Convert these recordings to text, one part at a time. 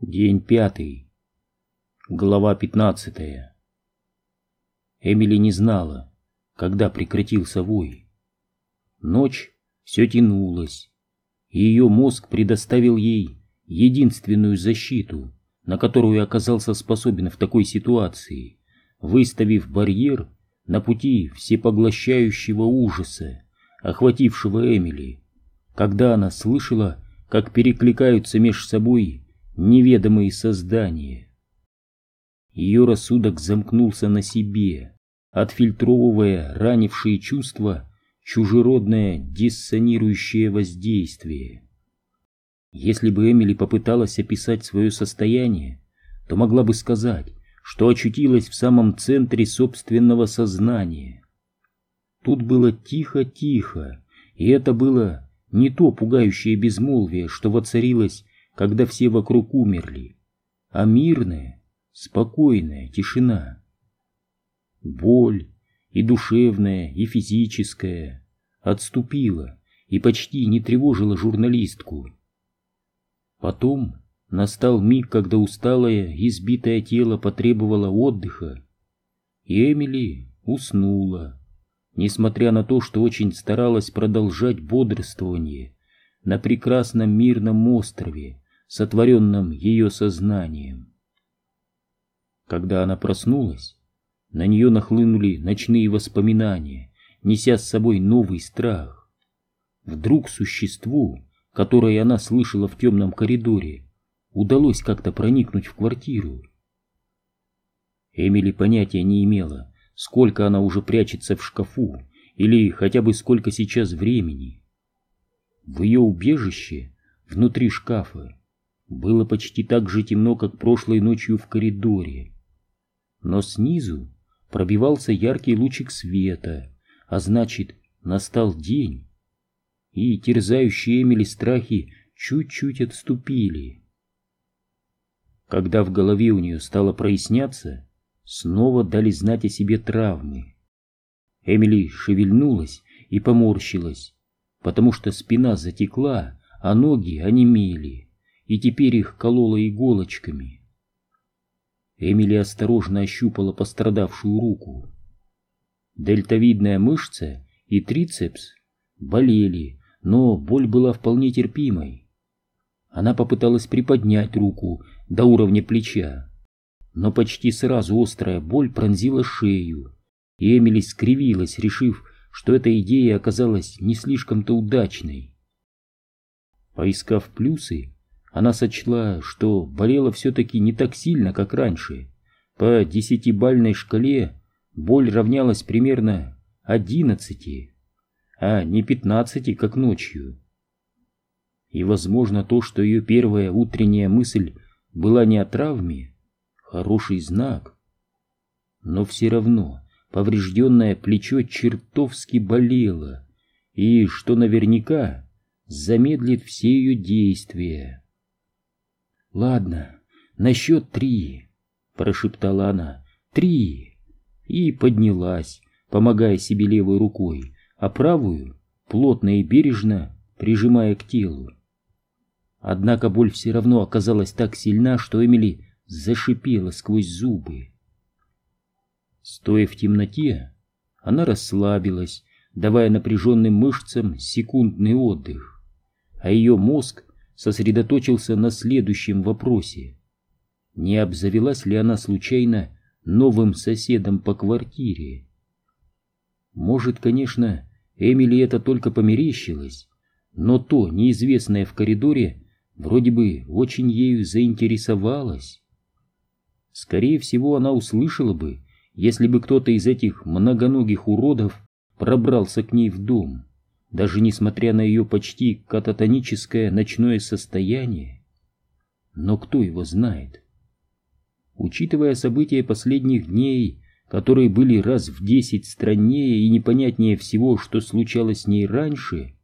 День пятый. Глава пятнадцатая. Эмили не знала, когда прекратился вой. Ночь все тянулась, и ее мозг предоставил ей единственную защиту, на которую оказался способен в такой ситуации, выставив барьер на пути всепоглощающего ужаса, охватившего Эмили, когда она слышала, как перекликаются меж собой неведомые создания. Ее рассудок замкнулся на себе, отфильтровывая ранившие чувства чужеродное диссонирующее воздействие. Если бы Эмили попыталась описать свое состояние, то могла бы сказать, что очутилась в самом центре собственного сознания. Тут было тихо-тихо, и это было не то пугающее безмолвие, что воцарилось когда все вокруг умерли, а мирная, спокойная тишина. Боль и душевная, и физическая отступила и почти не тревожила журналистку. Потом настал миг, когда усталое, избитое тело потребовало отдыха, и Эмили уснула, несмотря на то, что очень старалась продолжать бодрствование на прекрасном мирном острове, сотворенном ее сознанием. Когда она проснулась, на нее нахлынули ночные воспоминания, неся с собой новый страх. Вдруг существу, которое она слышала в темном коридоре, удалось как-то проникнуть в квартиру. Эмили понятия не имела, сколько она уже прячется в шкафу, или хотя бы сколько сейчас времени. В ее убежище, внутри шкафа, было почти так же темно, как прошлой ночью в коридоре. Но снизу пробивался яркий лучик света, а значит, настал день. И терзающие Эмили страхи чуть-чуть отступили. Когда в голове у нее стало проясняться, снова дали знать о себе травмы. Эмили шевельнулась и поморщилась, потому что спина затекла, а ноги онемели и теперь их кололо иголочками. Эмили осторожно ощупала пострадавшую руку. Дельтовидная мышца и трицепс болели, но боль была вполне терпимой. Она попыталась приподнять руку до уровня плеча, но почти сразу острая боль пронзила шею, и Эмили скривилась, решив, что эта идея оказалась не слишком-то удачной. Поискав плюсы, она сочла, что болела все-таки не так сильно, как раньше. По десятибальной шкале боль равнялась примерно одиннадцати, а не пятнадцати, как ночью. И, возможно, то, что ее первая утренняя мысль была не о травме, хороший знак. Но все равно поврежденное плечо чертовски болело, и, что наверняка, замедлит все ее действия. «Ладно, на счет три», — прошептала она. «Три!» И поднялась, помогая себе левой рукой, а правую, плотно и бережно, прижимая к телу. Однако боль все равно оказалась так сильна, что Эмили зашипела сквозь зубы. Стоя в темноте, она расслабилась, давая напряженным мышцам секундный отдых, а ее мозг сосредоточился на следующем вопросе. Не обзавелась ли она случайно новым соседом по квартире? Может, конечно, Эмили это только померещилось, но то, неизвестное в коридоре, вроде бы очень ею заинтересовалась. Скорее всего, она услышала бы, если бы кто-то из этих многоногих уродов пробрался к ней в дом даже несмотря на ее почти кататоническое ночное состояние. Но кто его знает? Учитывая события последних дней, которые были раз в десять страннее и непонятнее всего, что случалось с ней раньше,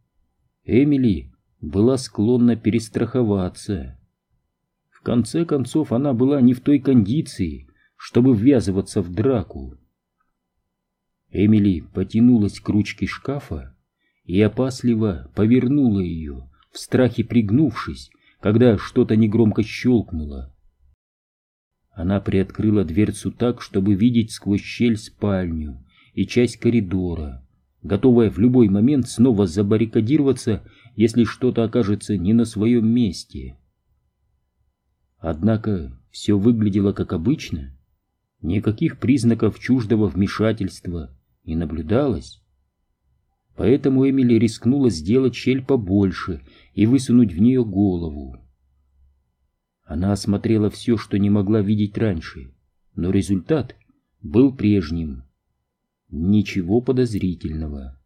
Эмили была склонна перестраховаться. В конце концов, она была не в той кондиции, чтобы ввязываться в драку. Эмили потянулась к ручке шкафа и опасливо повернула ее, в страхе пригнувшись, когда что-то негромко щелкнуло. Она приоткрыла дверцу так, чтобы видеть сквозь щель спальню и часть коридора, готовая в любой момент снова забаррикадироваться, если что-то окажется не на своем месте. Однако все выглядело как обычно, никаких признаков чуждого вмешательства не наблюдалось. Поэтому Эмили рискнула сделать щель побольше и высунуть в нее голову. Она осмотрела все, что не могла видеть раньше, но результат был прежним. Ничего подозрительного.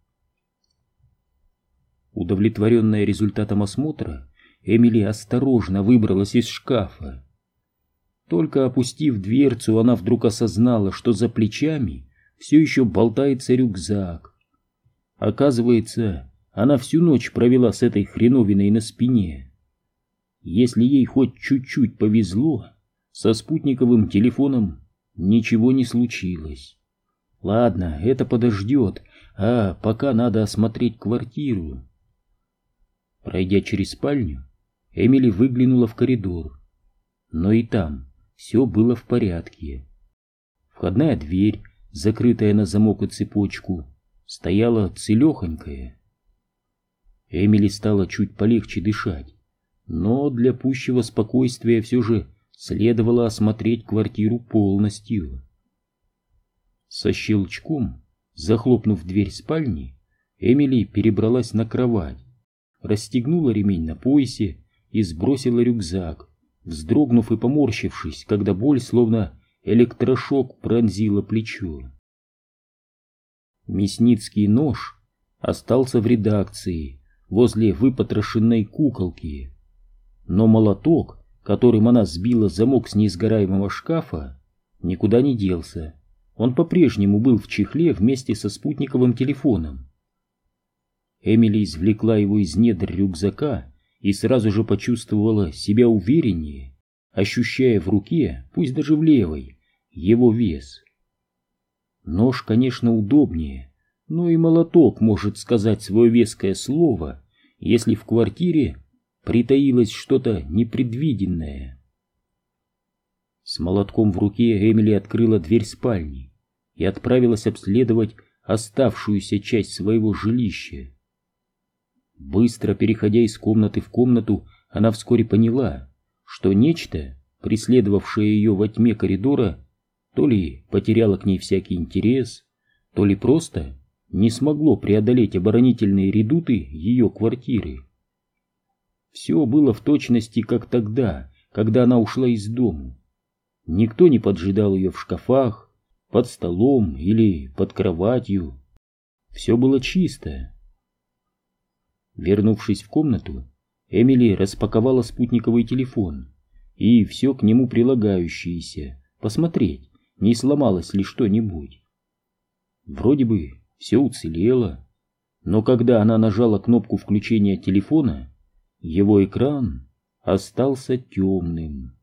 Удовлетворенная результатом осмотра, Эмили осторожно выбралась из шкафа. Только опустив дверцу, она вдруг осознала, что за плечами все еще болтается рюкзак. Оказывается, она всю ночь провела с этой хреновиной на спине. Если ей хоть чуть-чуть повезло, со спутниковым телефоном ничего не случилось. Ладно, это подождет, а пока надо осмотреть квартиру. Пройдя через спальню, Эмили выглянула в коридор. Но и там все было в порядке. Входная дверь, закрытая на замок и цепочку, стояла целехонькая. Эмили стало чуть полегче дышать, но для пущего спокойствия все же следовало осмотреть квартиру полностью. Со щелчком, захлопнув дверь спальни, Эмили перебралась на кровать, расстегнула ремень на поясе и сбросила рюкзак, вздрогнув и поморщившись, когда боль, словно электрошок, пронзила плечо. Мясницкий нож остался в редакции, возле выпотрошенной куколки. Но молоток, которым она сбила замок с неизгораемого шкафа, никуда не делся. Он по-прежнему был в чехле вместе со спутниковым телефоном. Эмили извлекла его из недр рюкзака и сразу же почувствовала себя увереннее, ощущая в руке, пусть даже в левой, его вес. Нож, конечно, удобнее, но и молоток может сказать свое веское слово, если в квартире притаилось что-то непредвиденное. С молотком в руке Эмили открыла дверь спальни и отправилась обследовать оставшуюся часть своего жилища. Быстро переходя из комнаты в комнату, она вскоре поняла, что нечто, преследовавшее ее во тьме коридора, то ли потеряло к ней всякий интерес, то ли просто не смогло преодолеть оборонительные редуты ее квартиры. Все было в точности, как тогда, когда она ушла из дому. Никто не поджидал ее в шкафах, под столом или под кроватью. Все было чисто. Вернувшись в комнату, Эмили распаковала спутниковый телефон и все к нему прилагающееся, посмотреть, не сломалось ли что-нибудь. Вроде бы все уцелело, но когда она нажала кнопку включения телефона, его экран остался темным.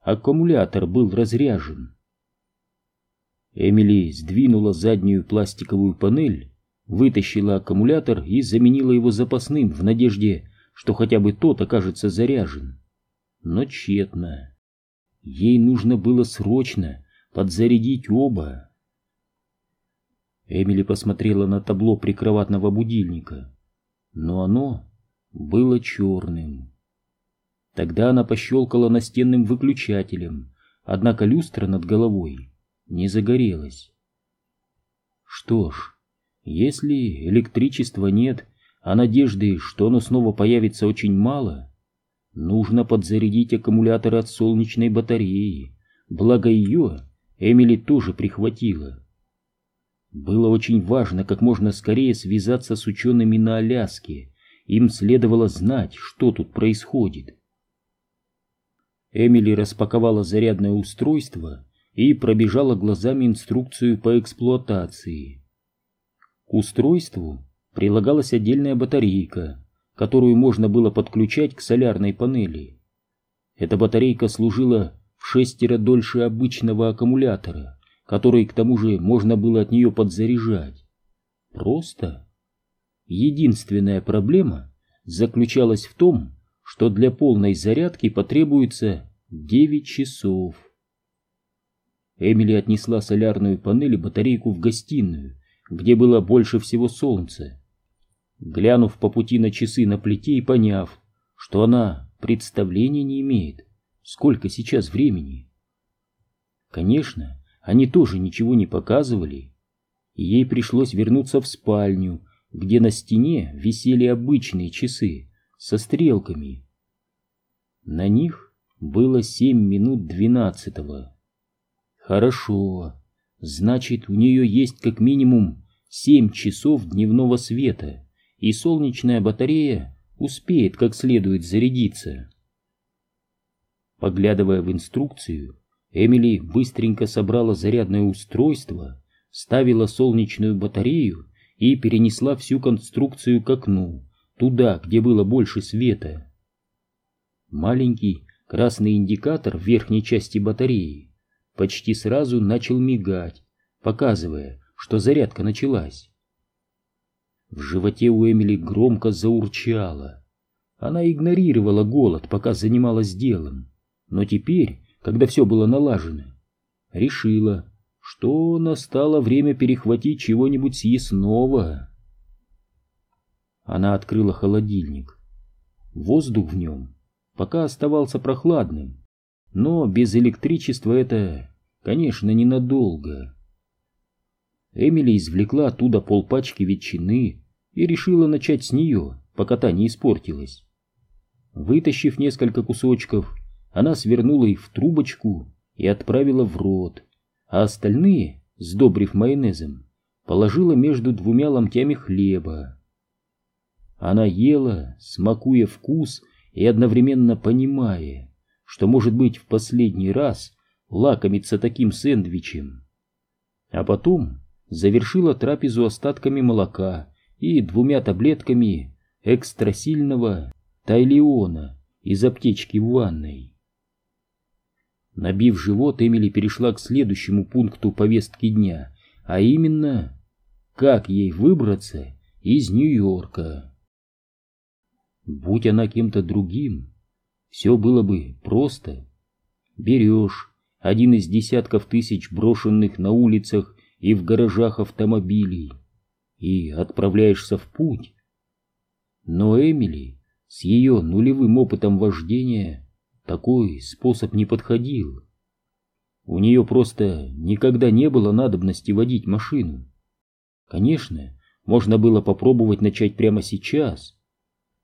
Аккумулятор был разряжен. Эмили сдвинула заднюю пластиковую панель вытащила аккумулятор и заменила его запасным в надежде, что хотя бы тот окажется заряжен. Но тщетно. Ей нужно было срочно подзарядить оба. Эмили посмотрела на табло прикроватного будильника, но оно было черным. Тогда она пощелкала настенным выключателем, однако люстра над головой не загорелась. Что ж, если электричества нет, а надежды, что оно снова появится, очень мало, нужно подзарядить аккумулятор от солнечной батареи, благо ее Эмили тоже прихватила. Было очень важно как можно скорее связаться с учеными на Аляске, им следовало знать, что тут происходит. Эмили распаковала зарядное устройство и пробежала глазами инструкцию по эксплуатации. К устройству прилагалась отдельная батарейка, которую можно было подключать к солярной панели. Эта батарейка служила в шестеро дольше обычного аккумулятора, который к тому же можно было от нее подзаряжать. Просто. Единственная проблема заключалась в том, что для полной зарядки потребуется 9 часов. Эмили отнесла солярную панель и батарейку в гостиную, где было больше всего солнца. Глянув по пути на часы на плите и поняв, что она представления не имеет, сколько сейчас времени. Конечно, они тоже ничего не показывали, и ей пришлось вернуться в спальню, где на стене висели обычные часы со стрелками. На них было семь минут двенадцатого. Хорошо, значит, у нее есть как минимум семь часов дневного света, и солнечная батарея успеет как следует зарядиться. Поглядывая в инструкцию, Эмили быстренько собрала зарядное устройство, ставила солнечную батарею и перенесла всю конструкцию к окну, туда, где было больше света. Маленький красный индикатор в верхней части батареи почти сразу начал мигать, показывая, что зарядка началась. В животе у Эмили громко заурчало. Она игнорировала голод, пока занималась делом, но теперь, когда все было налажено, решила, что настало время перехватить чего-нибудь съестного. Она открыла холодильник. Воздух в нем пока оставался прохладным, но без электричества это, конечно, ненадолго. Эмили извлекла оттуда полпачки ветчины и решила начать с нее, пока та не испортилась. Вытащив несколько кусочков, она свернула их в трубочку и отправила в рот, а остальные, сдобрив майонезом, положила между двумя ломтями хлеба. Она ела, смакуя вкус и одновременно понимая, что, может быть, в последний раз лакомиться таким сэндвичем. А потом завершила трапезу остатками молока и двумя таблетками экстрасильного тайлиона из аптечки в ванной. Набив живот, Эмили перешла к следующему пункту повестки дня, а именно, как ей выбраться из Нью-Йорка. Будь она кем-то другим, все было бы просто. Берешь один из десятков тысяч брошенных на улицах и в гаражах автомобилей и отправляешься в путь. Но Эмили с ее нулевым опытом вождения такой способ не подходил. У нее просто никогда не было надобности водить машину. Конечно, можно было попробовать начать прямо сейчас,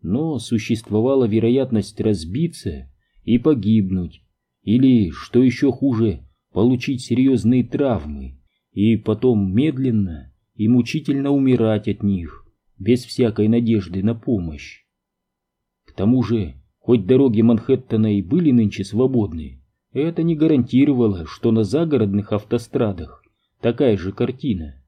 но существовала вероятность разбиться и погибнуть, или, что еще хуже, получить серьезные травмы и потом медленно и мучительно умирать от них, без всякой надежды на помощь. К тому же, хоть дороги Манхэттена и были нынче свободны, это не гарантировало, что на загородных автострадах такая же картина.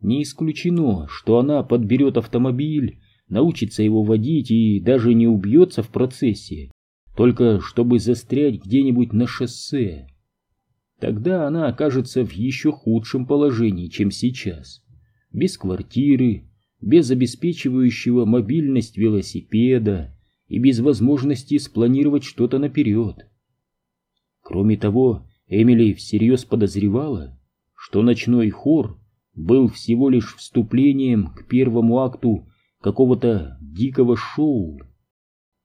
Не исключено, что она подберет автомобиль научится его водить и даже не убьется в процессе, только чтобы застрять где-нибудь на шоссе. Тогда она окажется в еще худшем положении, чем сейчас. Без квартиры, без обеспечивающего мобильность велосипеда и без возможности спланировать что-то наперед. Кроме того, Эмили всерьез подозревала, что ночной хор был всего лишь вступлением к первому акту какого-то дикого шоу.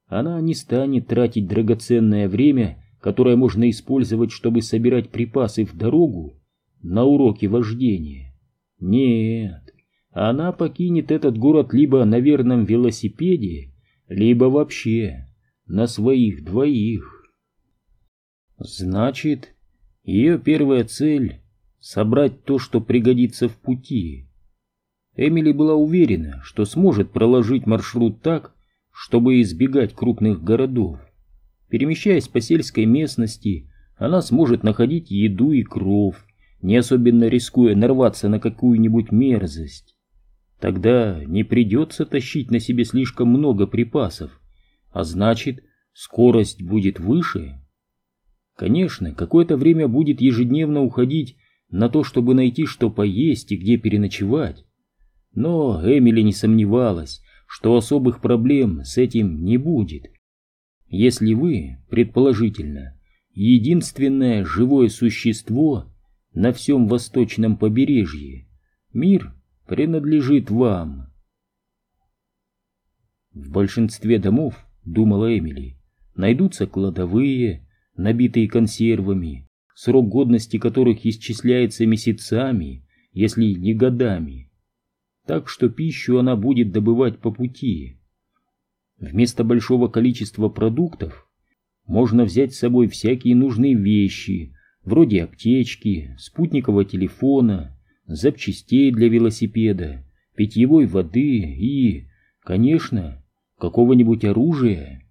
Она не станет тратить драгоценное время, которое можно использовать, чтобы собирать припасы в дорогу, на уроки вождения. Нет, она покинет этот город либо на верном велосипеде, либо вообще на своих двоих. Значит, ее первая цель — собрать то, что пригодится в пути. Эмили была уверена, что сможет проложить маршрут так, чтобы избегать крупных городов. Перемещаясь по сельской местности, она сможет находить еду и кров, не особенно рискуя нарваться на какую-нибудь мерзость. Тогда не придется тащить на себе слишком много припасов, а значит, скорость будет выше. Конечно, какое-то время будет ежедневно уходить на то, чтобы найти, что поесть и где переночевать. Но Эмили не сомневалась, что особых проблем с этим не будет. если вы, предположительно, единственное живое существо на всем восточном побережье, мир принадлежит вам. В большинстве домов, думала Эмили, найдутся кладовые, набитые консервами, срок годности которых исчисляется месяцами, если не годами. Так что пищу она будет добывать по пути. Вместо большого количества продуктов можно взять с собой всякие нужные вещи, вроде аптечки, спутникового телефона, запчастей для велосипеда, питьевой воды и, конечно, какого-нибудь оружия.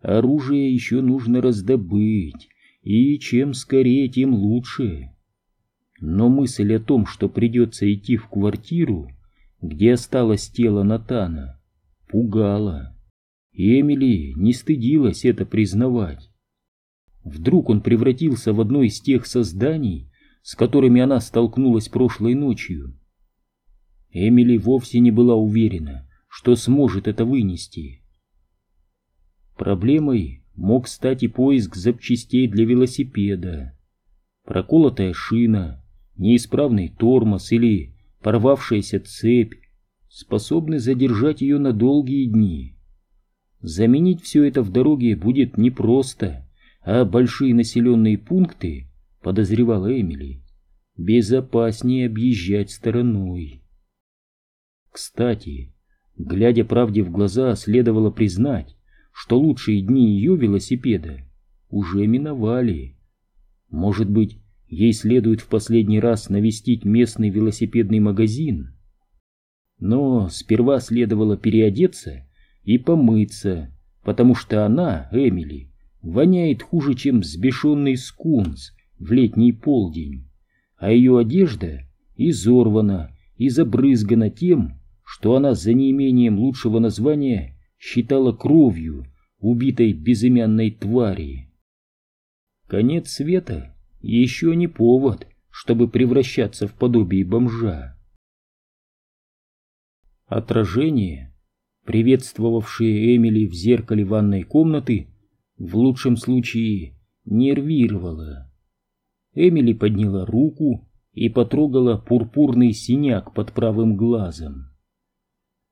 Оружие еще нужно раздобыть, и чем скорее, тем лучше. Но мысль о том, что придется идти в квартиру, где осталось тело Натана, пугала. Эмили не стыдилась это признавать. Вдруг он превратился в одно из тех созданий, с которыми она столкнулась прошлой ночью. Эмили вовсе не была уверена, что сможет это вынести. Проблемой мог стать и поиск запчастей для велосипеда. Проколотая шина, неисправный тормоз или порвавшаяся цепь способны задержать ее на долгие дни. Заменить все это в дороге будет непросто, а большие населенные пункты подозревала Эмили, безопаснее объезжать стороной. Кстати, глядя правде в глаза, следовало признать, что лучшие дни ее велосипеда уже миновали. Может быть, ей следует в последний раз навестить местный велосипедный магазин? Но сперва следовало переодеться и помыться, потому что она, Эмили, воняет хуже, чем взбешенный скунс, в летний полдень, а ее одежда изорвана и забрызгана тем, что она за неимением лучшего названия считала кровью убитой безымянной твари. Конец света еще не повод, чтобы превращаться в подобие бомжа. Отражение, приветствовавшее Эмили в зеркале ванной комнаты, в лучшем случае нервировало. Эмили подняла руку и потрогала пурпурный синяк под правым глазом.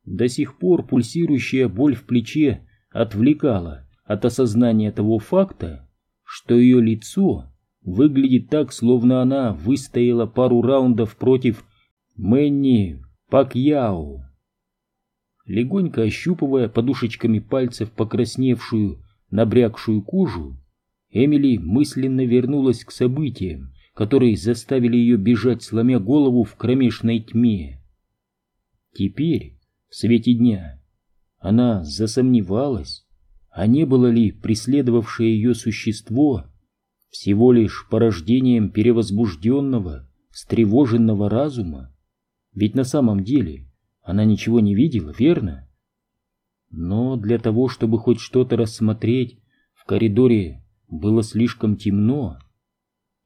До сих пор пульсирующая боль в плече отвлекала от осознания того факта, что ее лицо выглядит так, словно она выстояла пару раундов против Мэнни Пакьяо. Легонько ощупывая подушечками пальцев покрасневшую, набрякшую кожу, Эмили мысленно вернулась к событиям, которые заставили ее бежать, сломя голову в кромешной тьме. Теперь, в свете дня, она засомневалась, а не было ли преследовавшее ее существо всего лишь порождением перевозбужденного, встревоженного разума. Ведь на самом деле она ничего не видела, верно? Но для того, чтобы хоть что-то рассмотреть, в коридоре было слишком темно.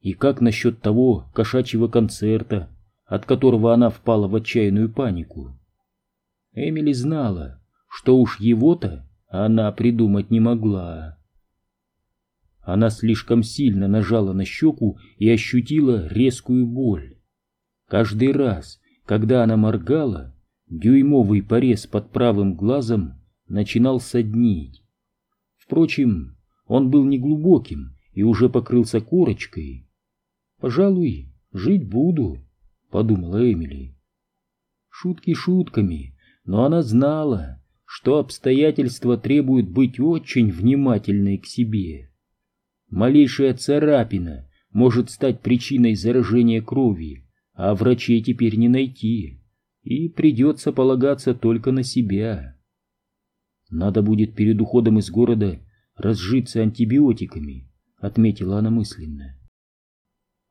И как насчет того кошачьего концерта, от которого она впала в отчаянную панику? Эмили знала, что уж его-то она придумать не могла. Она слишком сильно нажала на щеку и ощутила резкую боль. Каждый раз, когда она моргала, дюймовый порез под правым глазом начинал соднить. Впрочем, он был неглубоким и уже покрылся корочкой. «Пожалуй, жить буду», — подумала Эмили. Шутки шутками, но она знала, что обстоятельства требуют быть очень внимательной к себе. Малейшая царапина может стать причиной заражения крови, а врачей теперь не найти, и придется полагаться только на себя. Надо будет перед уходом из города разжиться антибиотиками, отметила она мысленно.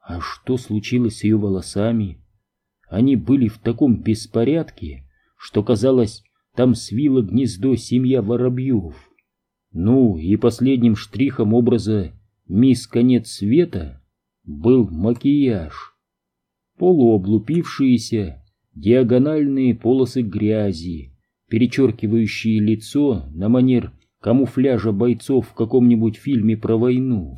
А что случилось с ее волосами? Они были в таком беспорядке, что казалось, там свило гнездо семья воробьев. Ну и последним штрихом образа «Мисс Конец Света» был макияж. Полуоблупившиеся диагональные полосы грязи, перечеркивающие лицо на манер камуфляжа бойцов в каком-нибудь фильме про войну.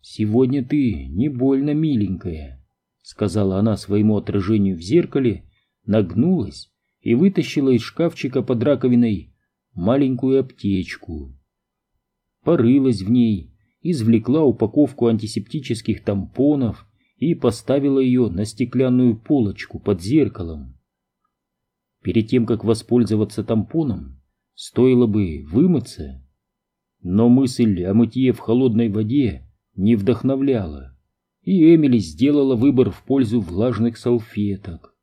«Сегодня ты не больно миленькая», — сказала она своему отражению в зеркале, нагнулась и вытащила из шкафчика под раковиной маленькую аптечку. Порылась в ней, извлекла упаковку антисептических тампонов и поставила ее на стеклянную полочку под зеркалом. Перед тем, как воспользоваться тампоном, стоило бы вымыться. Но мысль о мытье в холодной воде не вдохновляла, и Эмили сделала выбор в пользу влажных салфеток.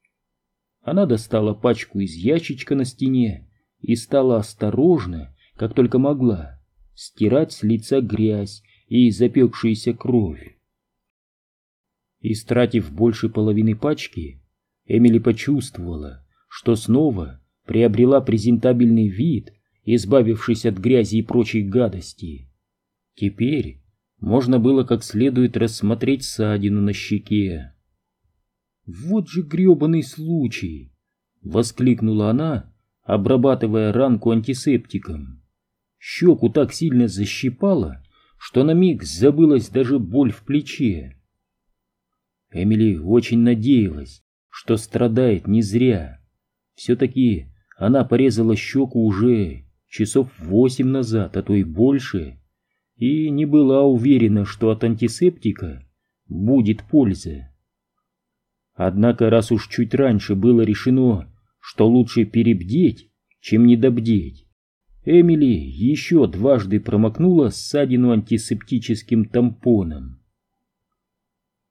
Она достала пачку из ящичка на стене и стала осторожно, как только могла, стирать с лица грязь и запекшаяся кровь. Истратив больше половины пачки, Эмили почувствовала, что снова приобрела презентабельный вид, избавившись от грязи и прочей гадости. Теперь можно было как следует рассмотреть ссадину на щеке. «Вот же гребаный случай!» — воскликнула она, обрабатывая ранку антисептиком. Щеку так сильно защипала, что на миг забылась даже боль в плече. Эмили очень надеялась, что страдает не зря. Все-таки она порезала щеку уже часов восемь назад, а то и больше, и не была уверена, что от антисептика будет польза. Однако, раз уж чуть раньше было решено, что лучше перебдеть, чем недобдеть, Эмили еще дважды промокнула ссадину антисептическим тампоном.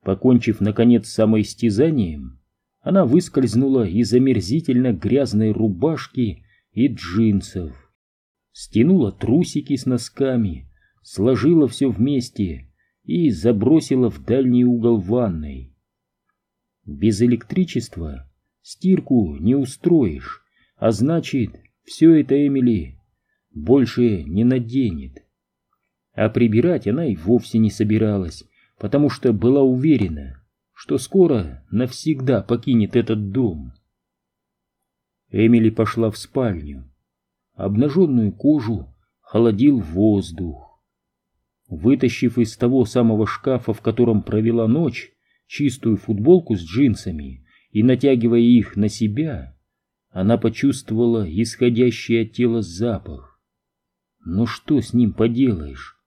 Покончив, наконец, с самоистязанием, она выскользнула из омерзительно грязной рубашки и джинсов, стянула трусики с носками, сложила все вместе и забросила в дальний угол ванной. Без электричества стирку не устроишь, а значит, все это Эмили больше не наденет. А прибирать она и вовсе не собиралась, потому что была уверена, что скоро навсегда покинет этот дом. Эмили пошла в спальню. Обнаженную кожу холодил воздух. Вытащив из того самого шкафа, в котором провела ночь, чистую футболку с джинсами и натягивая их на себя, она почувствовала исходящий от тела запах. Но что с ним поделаешь?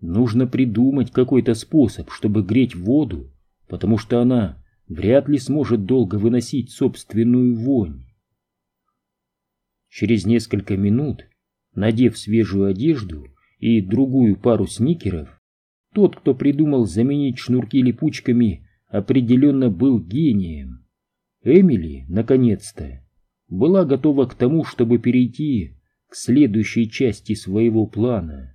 Нужно придумать какой-то способ, чтобы греть воду, потому что она вряд ли сможет долго выносить собственную вонь. Через несколько минут, надев свежую одежду и другую пару сникеров, тот, кто придумал заменить шнурки липучками, определенно был гением. Эмили, наконец-то, была готова к тому, чтобы перейти к следующей части своего плана.